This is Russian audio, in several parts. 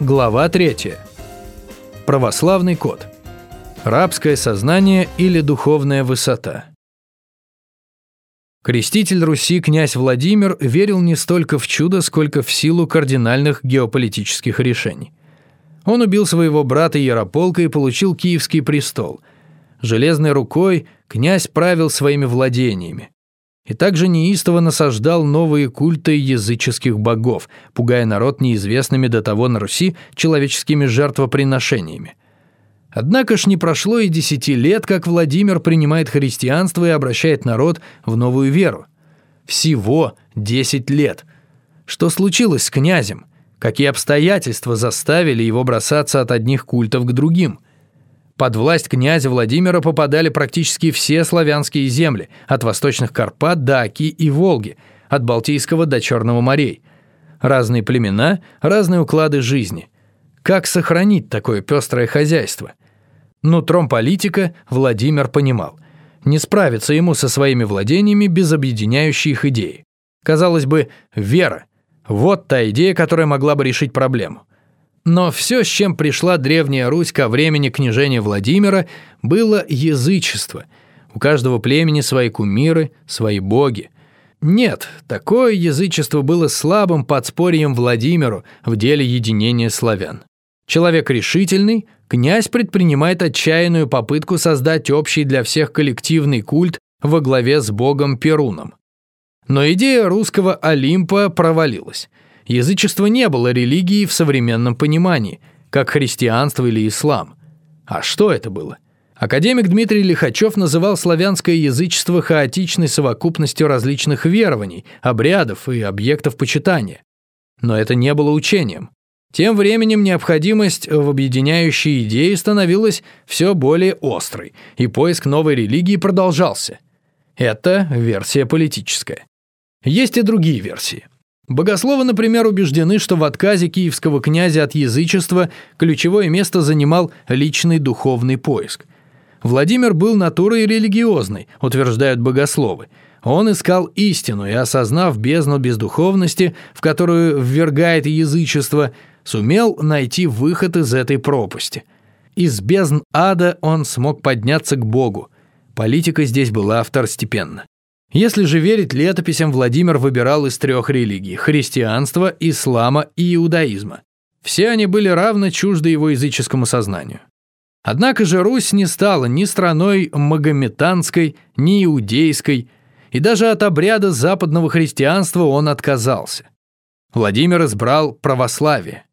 Глава 3. Православный код. Рабское сознание или духовная высота. Креститель Руси князь Владимир верил не столько в чудо, сколько в силу кардинальных геополитических решений. Он убил своего брата Ярополка и получил Киевский престол. Железной рукой князь правил своими владениями и также неистово насаждал новые культы языческих богов, пугая народ неизвестными до того на Руси человеческими жертвоприношениями. Однако ж не прошло и десяти лет, как Владимир принимает христианство и обращает народ в новую веру. Всего десять лет. Что случилось с князем? Какие обстоятельства заставили его бросаться от одних культов к другим – под власть князя Владимира попадали практически все славянские земли, от восточных Карпат до Оки и Волги, от Балтийского до Черного морей. Разные племена, разные уклады жизни. Как сохранить такое пестрое хозяйство? Нутром политика Владимир понимал. Не справиться ему со своими владениями без объединяющей их идеи. Казалось бы, вера – вот та идея, которая могла бы решить проблему. Но все, с чем пришла Древняя Русь ко времени княжения Владимира, было язычество. У каждого племени свои кумиры, свои боги. Нет, такое язычество было слабым подспорьем Владимиру в деле единения славян. Человек решительный, князь предпринимает отчаянную попытку создать общий для всех коллективный культ во главе с богом Перуном. Но идея русского Олимпа провалилась – Язычество не было религией в современном понимании, как христианство или ислам. А что это было? Академик Дмитрий Лихачев называл славянское язычество хаотичной совокупностью различных верований, обрядов и объектов почитания. Но это не было учением. Тем временем необходимость в объединяющей идее становилась все более острой, и поиск новой религии продолжался. Это версия политическая. Есть и другие версии – Богословы, например, убеждены, что в отказе киевского князя от язычества ключевое место занимал личный духовный поиск. Владимир был натурой религиозной, утверждают богословы. Он искал истину и, осознав бездну бездуховности, в которую ввергает язычество, сумел найти выход из этой пропасти. Из бездн ада он смог подняться к Богу. Политика здесь была второстепенна. Если же верить летописям, Владимир выбирал из трех религий – христианства, ислама и иудаизма. Все они были равно чужды его языческому сознанию. Однако же Русь не стала ни страной магометанской, ни иудейской, и даже от обряда западного христианства он отказался. Владимир избрал православие.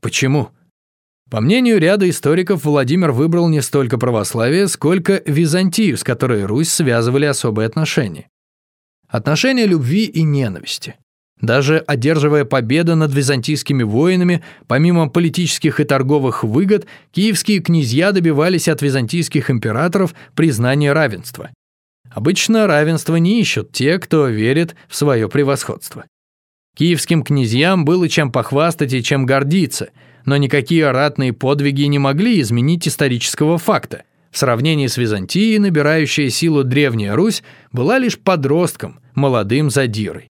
Почему? По мнению ряда историков, Владимир выбрал не столько православие, сколько Византию, с которой Русь связывали особые отношения. Отношения любви и ненависти. Даже одерживая победу над византийскими воинами, помимо политических и торговых выгод, киевские князья добивались от византийских императоров признания равенства. Обычно равенство не ищут те, кто верит в свое превосходство. Киевским князьям было чем похвастать и чем гордиться, но никакие ратные подвиги не могли изменить исторического факта. В сравнении с Византией, набирающая силу Древняя Русь была лишь подростком, молодым задирой.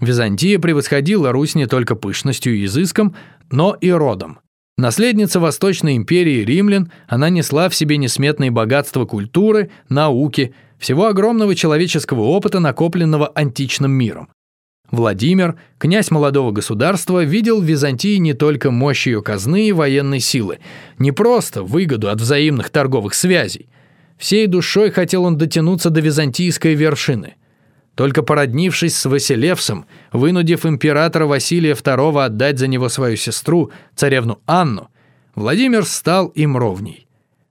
Византия превосходила Русь не только пышностью и изыском, но и родом. Наследница Восточной империи римлян, она несла в себе несметные богатства культуры, науки, всего огромного человеческого опыта, накопленного античным миром. Владимир, князь молодого государства, видел в Византии не только мощь ее казны и военной силы, не просто выгоду от взаимных торговых связей. Всей душой хотел он дотянуться до византийской вершины. Только породнившись с Василевсом, вынудив императора Василия II отдать за него свою сестру, царевну Анну, Владимир стал им ровней.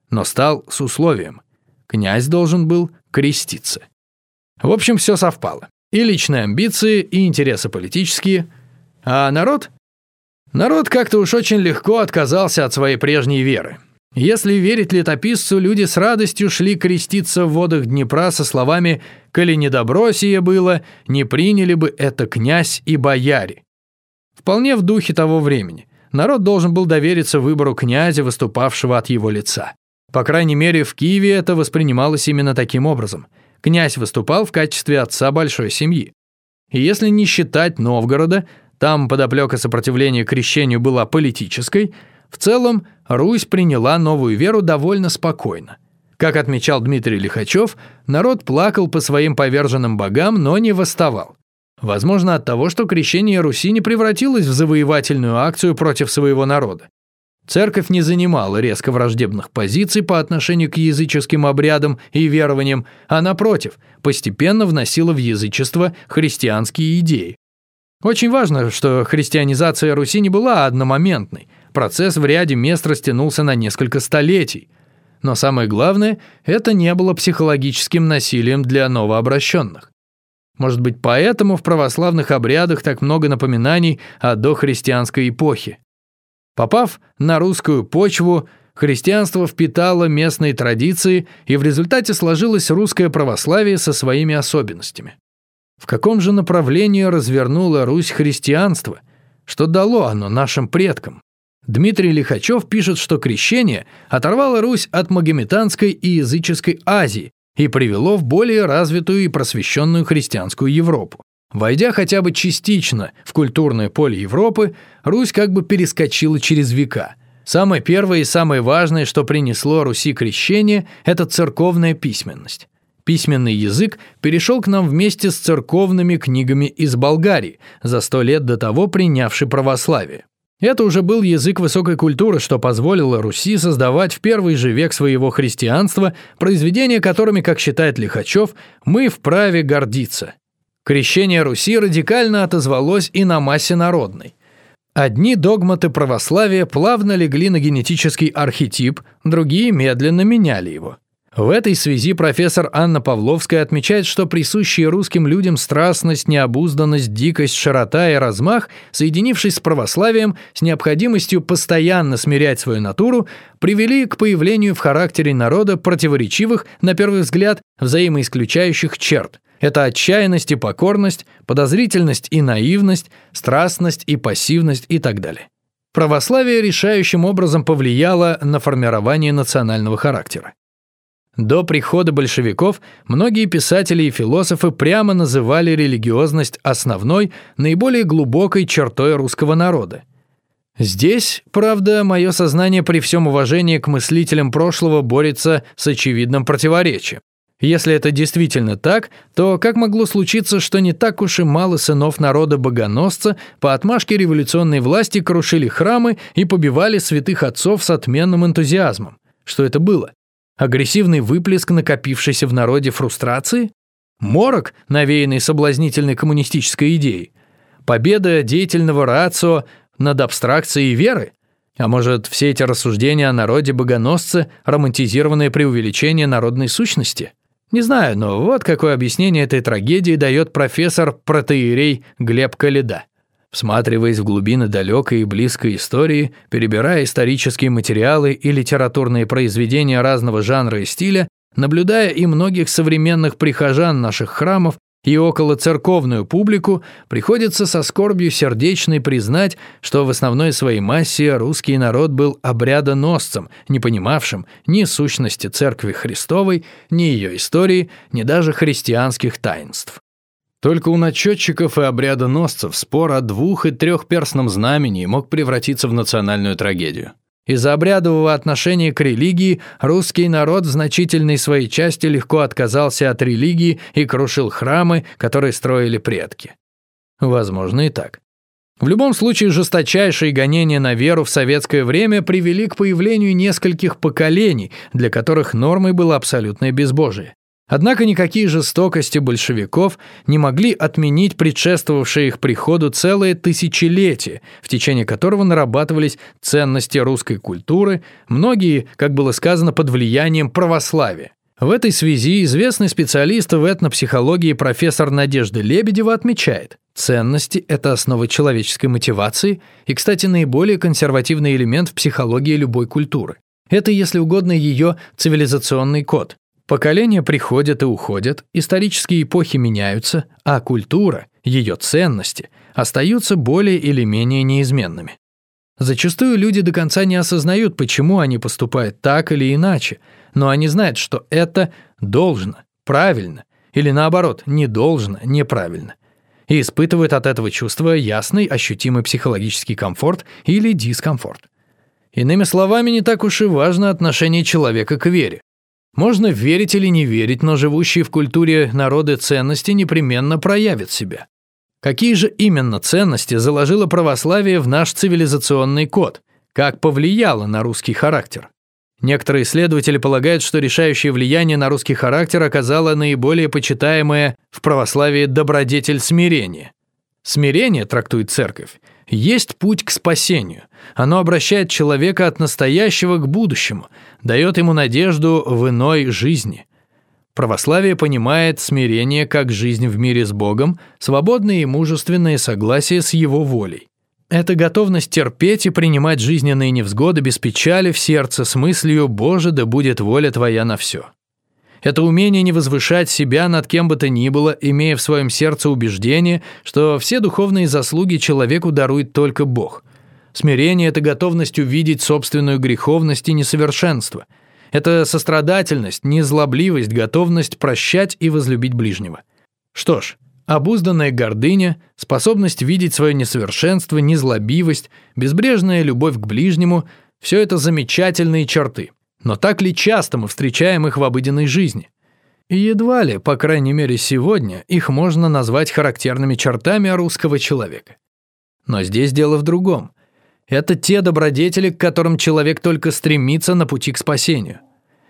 Но стал с условием. Князь должен был креститься. В общем, все совпало. И личные амбиции, и интересы политические. А народ? Народ как-то уж очень легко отказался от своей прежней веры. Если верить летописцу, люди с радостью шли креститься в водах Днепра со словами «Коли не добро сие было, не приняли бы это князь и бояре». Вполне в духе того времени. Народ должен был довериться выбору князя, выступавшего от его лица. По крайней мере, в Киеве это воспринималось именно таким образом. Князь выступал в качестве отца большой семьи. И если не считать Новгорода, там подоплека сопротивления крещению была политической, в целом Русь приняла новую веру довольно спокойно. Как отмечал Дмитрий Лихачев, народ плакал по своим поверженным богам, но не восставал. Возможно, от того, что крещение Руси не превратилось в завоевательную акцию против своего народа. Церковь не занимала резко враждебных позиций по отношению к языческим обрядам и верованиям, а напротив, постепенно вносила в язычество христианские идеи. Очень важно, что христианизация Руси не была одномоментной. Процесс в ряде мест растянулся на несколько столетий. Но самое главное, это не было психологическим насилием для новообращенных. Может быть, поэтому в православных обрядах так много напоминаний о дохристианской эпохе. Попав на русскую почву, христианство впитало местные традиции, и в результате сложилось русское православие со своими особенностями. В каком же направлении развернула Русь христианство? Что дало оно нашим предкам? Дмитрий Лихачев пишет, что крещение оторвало Русь от магометанской и языческой Азии и привело в более развитую и просвещенную христианскую Европу. Войдя хотя бы частично в культурное поле Европы, Русь как бы перескочила через века. Самое первое и самое важное, что принесло Руси крещение, это церковная письменность. Письменный язык перешел к нам вместе с церковными книгами из Болгарии, за сто лет до того принявший православие. Это уже был язык высокой культуры, что позволило Руси создавать в первый же век своего христианства произведения, которыми, как считает Лихачев, мы вправе гордиться. Крещение Руси радикально отозвалось и на массе народной. Одни догматы православия плавно легли на генетический архетип, другие медленно меняли его. В этой связи профессор Анна Павловская отмечает, что присущие русским людям страстность, необузданность, дикость, широта и размах, соединившись с православием, с необходимостью постоянно смирять свою натуру, привели к появлению в характере народа противоречивых, на первый взгляд, взаимоисключающих черт – это отчаянность и покорность, подозрительность и наивность, страстность и пассивность и так далее. Православие решающим образом повлияло на формирование национального характера. До прихода большевиков многие писатели и философы прямо называли религиозность основной, наиболее глубокой чертой русского народа. Здесь, правда, мое сознание при всем уважении к мыслителям прошлого борется с очевидным противоречием. Если это действительно так, то как могло случиться, что не так уж и мало сынов народа-богоносца по отмашке революционной власти крушили храмы и побивали святых отцов с отменным энтузиазмом? Что это было? Агрессивный выплеск накопившейся в народе фрустрации? Морок, навеянный соблазнительной коммунистической идеей? Победа деятельного рацио над абстракцией веры? А может, все эти рассуждения о народе-богоносце – романтизированное преувеличение народной сущности? Не знаю, но вот какое объяснение этой трагедии дает профессор протеерей Глеб Каледа. Всматриваясь в глубины далекой и близкой истории, перебирая исторические материалы и литературные произведения разного жанра и стиля, наблюдая и многих современных прихожан наших храмов, и около церковную публику приходится со скорбью сердечной признать, что в основной своей массе русский народ был обрядоносцем, не понимавшим ни сущности Церкви Христовой, ни ее истории, ни даже христианских таинств. Только у начетчиков и обрядоносцев спор о двух- и трехперстном знамени мог превратиться в национальную трагедию. Из-за обрядового отношения к религии русский народ в значительной своей части легко отказался от религии и крушил храмы, которые строили предки. Возможно и так. В любом случае, жесточайшие гонения на веру в советское время привели к появлению нескольких поколений, для которых нормой было абсолютное безбожие. Однако никакие жестокости большевиков не могли отменить предшествовавшее их приходу целое тысячелетие, в течение которого нарабатывались ценности русской культуры, многие, как было сказано, под влиянием православия. В этой связи известный специалист в этнопсихологии профессор Надежда Лебедева отмечает, ценности – это основа человеческой мотивации и, кстати, наиболее консервативный элемент в психологии любой культуры. Это, если угодно, ее цивилизационный код. Поколения приходят и уходят, исторические эпохи меняются, а культура, ее ценности, остаются более или менее неизменными. Зачастую люди до конца не осознают, почему они поступают так или иначе, но они знают, что это должно, правильно, или наоборот, не должно, неправильно. и испытывают от этого чувства ясный, ощутимый психологический комфорт или дискомфорт. Иными словами, не так уж и важно отношение человека к вере. Можно верить или не верить, но живущие в культуре народы ценности непременно проявят себя. Какие же именно ценности заложило православие в наш цивилизационный код? Как повлияло на русский характер? Некоторые исследователи полагают, что решающее влияние на русский характер оказало наиболее почитаемое в православии добродетель смирения. Смирение, трактует церковь, есть путь к спасению. Оно обращает человека от настоящего к будущему, дает ему надежду в иной жизни. Православие понимает смирение как жизнь в мире с Богом, свободное и мужественное согласие с Его волей. Это готовность терпеть и принимать жизненные невзгоды без печали в сердце с мыслью «Боже, да будет воля Твоя на все». Это умение не возвышать себя над кем бы то ни было, имея в своем сердце убеждение, что все духовные заслуги человеку дарует только Бог. Смирение – это готовность увидеть собственную греховность и несовершенство. Это сострадательность, незлобливость, готовность прощать и возлюбить ближнего. Что ж, Обузданная гордыня, способность видеть свое несовершенство, незлобивость, безбрежная любовь к ближнему – все это замечательные черты. Но так ли часто мы встречаем их в обыденной жизни? И едва ли, по крайней мере сегодня, их можно назвать характерными чертами русского человека. Но здесь дело в другом. Это те добродетели, к которым человек только стремится на пути к спасению.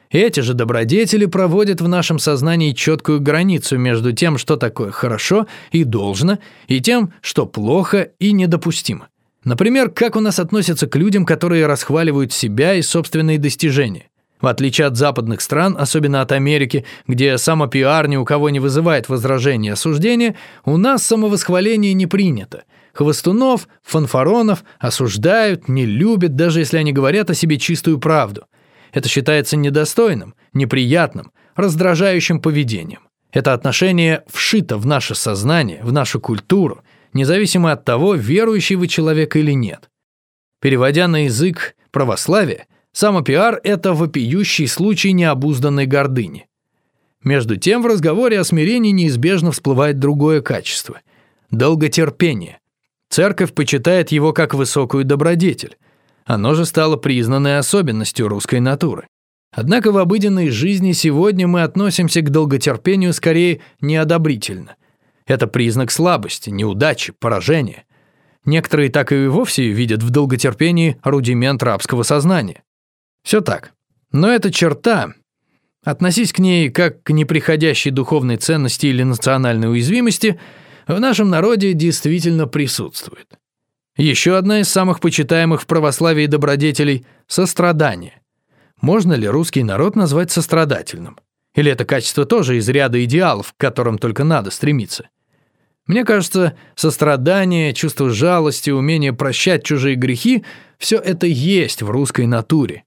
Эти же добродетели проводят в нашем сознании четкую границу между тем, что такое хорошо и должно, и тем, что плохо и недопустимо. Например, как у нас относятся к людям, которые расхваливают себя и собственные достижения. В отличие от западных стран, особенно от Америки, где самопиар ни у кого не вызывает возражения и осуждения, у нас самовосхваление не принято. Хвостунов, фанфаронов осуждают, не любят, даже если они говорят о себе чистую правду – это считается недостойным, неприятным, раздражающим поведением. Это отношение вшито в наше сознание, в нашу культуру, независимо от того, верующий вы человек или нет. Переводя на язык православия, самопиар – это вопиющий случай необузданной гордыни. Между тем, в разговоре о смирении неизбежно всплывает другое качество – долготерпение. Церковь почитает его как высокую добродетель, оно же стало признанной особенностью русской натуры. Однако в обыденной жизни сегодня мы относимся к долготерпению скорее неодобрительно. Это признак слабости, неудачи, поражения. Некоторые так и вовсе видят в долготерпении рудимент рабского сознания. Все так. Но эта черта, относись к ней как к неприходящей духовной ценности или национальной уязвимости, в нашем народе действительно присутствует. Еще одна из самых почитаемых в православии добродетелей – сострадание. Можно ли русский народ назвать сострадательным? Или это качество тоже из ряда идеалов, к которым только надо стремиться? Мне кажется, сострадание, чувство жалости, умение прощать чужие грехи – все это есть в русской натуре.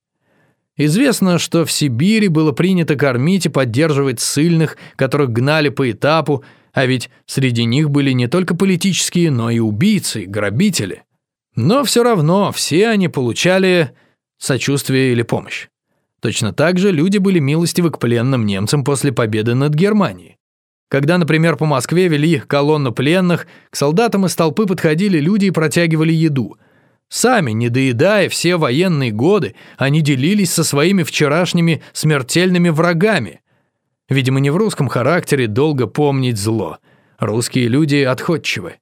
Известно, что в Сибири было принято кормить и поддерживать ссыльных, которых гнали по этапу, а ведь среди них были не только политические, но и убийцы, грабители. Но все равно все они получали сочувствие или помощь. Точно так же люди были милостивы к пленным немцам после победы над Германией. Когда, например, по Москве вели колонну пленных, к солдатам из толпы подходили люди и протягивали еду. Сами, не доедая все военные годы, они делились со своими вчерашними смертельными врагами – Видимо, не в русском характере долго помнить зло. Русские люди отходчивы.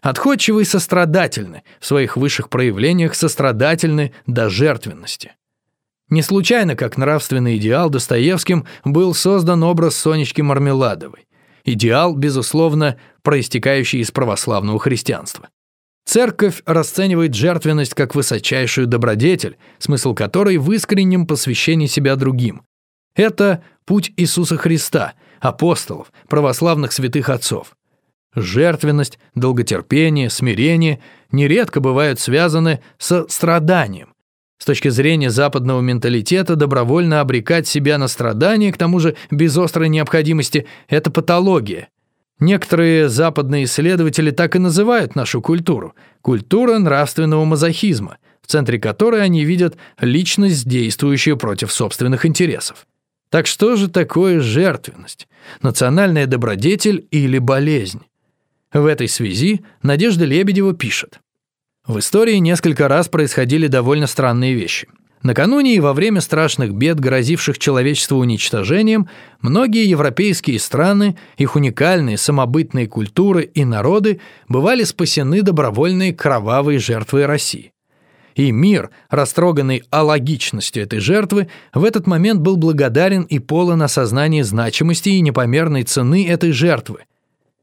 Отходчивы и сострадательны, в своих высших проявлениях сострадательны до жертвенности. Не случайно, как нравственный идеал Достоевским был создан образ Сонечки Мармеладовой. Идеал, безусловно, проистекающий из православного христианства. Церковь расценивает жертвенность как высочайшую добродетель, смысл которой в искреннем посвящении себя другим. Это путь Иисуса Христа, апостолов, православных святых отцов. Жертвенность, долготерпение, смирение нередко бывают связаны со страданием. С точки зрения западного менталитета добровольно обрекать себя на страдания, к тому же без острой необходимости, это патология. Некоторые западные исследователи так и называют нашу культуру – культура нравственного мазохизма, в центре которой они видят личность, действующую против собственных интересов. Так что же такое жертвенность? Национальная добродетель или болезнь? В этой связи Надежда Лебедева пишет. В истории несколько раз происходили довольно странные вещи. Накануне и во время страшных бед, грозивших человечеству уничтожением, многие европейские страны, их уникальные самобытные культуры и народы бывали спасены добровольной кровавой жертвой России. И мир, растроганный алогичностью этой жертвы, в этот момент был благодарен и полон осознания значимости и непомерной цены этой жертвы,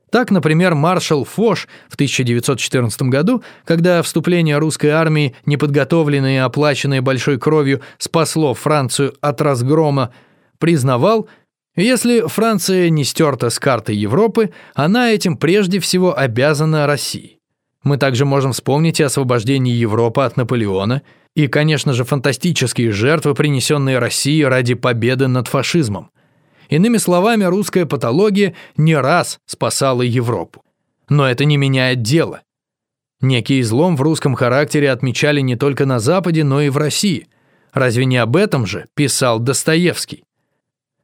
так, например, маршал Фош в 1914 году, когда вступление русской армии, неподготовленное и оплаченное большой кровью, спасло Францию от разгрома, признавал, если Франция не стерта с карты Европы, она этим прежде всего обязана России. Мы также можем вспомнить и освобождение Европы от Наполеона, и, конечно же, фантастические жертвы, принесенные России ради победы над фашизмом. Иными словами, русская патология не раз спасала Европу. Но это не меняет дело. Некий излом в русском характере отмечали не только на Западе, но и в России. Разве не об этом же писал Достоевский?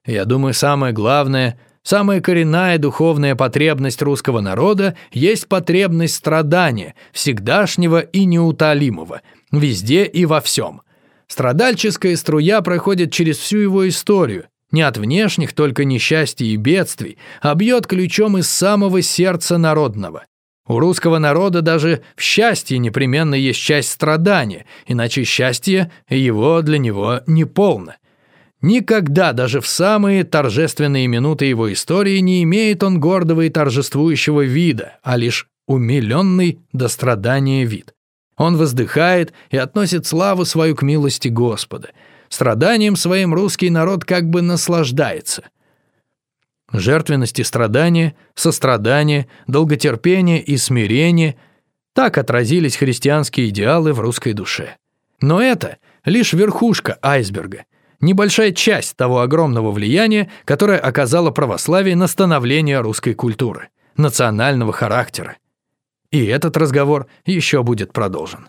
Я думаю, самое главное, самая коренная духовная потребность русского народа есть потребность страдания, всегдашнего и неутолимого, везде и во всем. Страдальческая струя проходит через всю его историю, не от внешних только несчастий и бедствий, а бьет ключом из самого сердца народного. У русского народа даже в счастье непременно есть часть страдания, иначе счастье его для него не полно. Никогда, даже в самые торжественные минуты его истории, не имеет он гордого и торжествующего вида, а лишь умиленный до страдания вид. Он воздыхает и относит славу свою к милости Господа – Страданием своим русский народ как бы наслаждается. Жертвенность и страдания, сострадание, долготерпение и смирение – так отразились христианские идеалы в русской душе. Но это лишь верхушка айсберга, небольшая часть того огромного влияния, которое оказало православие на становление русской культуры, национального характера. И этот разговор еще будет продолжен.